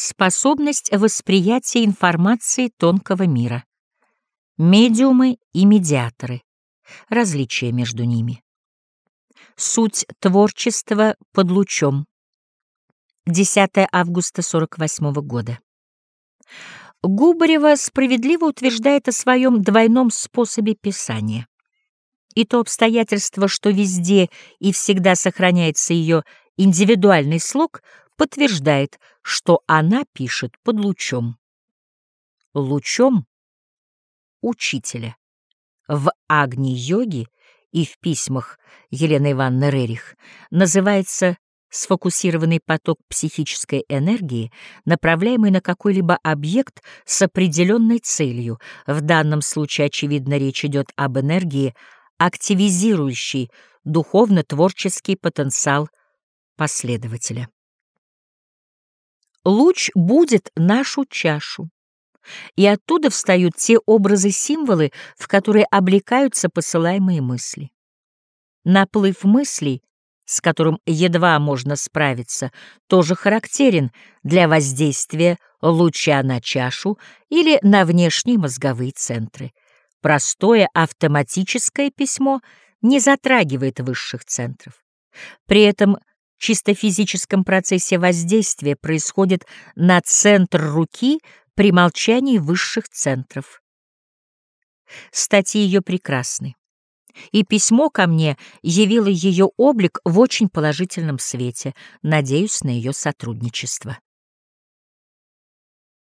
Способность восприятия информации тонкого мира. Медиумы и медиаторы. Различия между ними. Суть творчества под лучом. 10 августа 48 года. Губарева справедливо утверждает о своем двойном способе писания. И то обстоятельство, что везде и всегда сохраняется ее индивидуальный слог, подтверждает, что она пишет под лучом. Лучом учителя. В Агни-йоге и в письмах Елены Ивановны Рерих называется сфокусированный поток психической энергии, направляемый на какой-либо объект с определенной целью. В данном случае, очевидно, речь идет об энергии, активизирующей духовно-творческий потенциал последователя. Луч будет нашу чашу, и оттуда встают те образы-символы, в которые облекаются посылаемые мысли. Наплыв мыслей, с которым едва можно справиться, тоже характерен для воздействия луча на чашу или на внешние мозговые центры. Простое автоматическое письмо не затрагивает высших центров. При этом чисто физическом процессе воздействия происходит на центр руки при молчании высших центров. Статьи ее прекрасны, и письмо ко мне явило ее облик в очень положительном свете. Надеюсь на ее сотрудничество.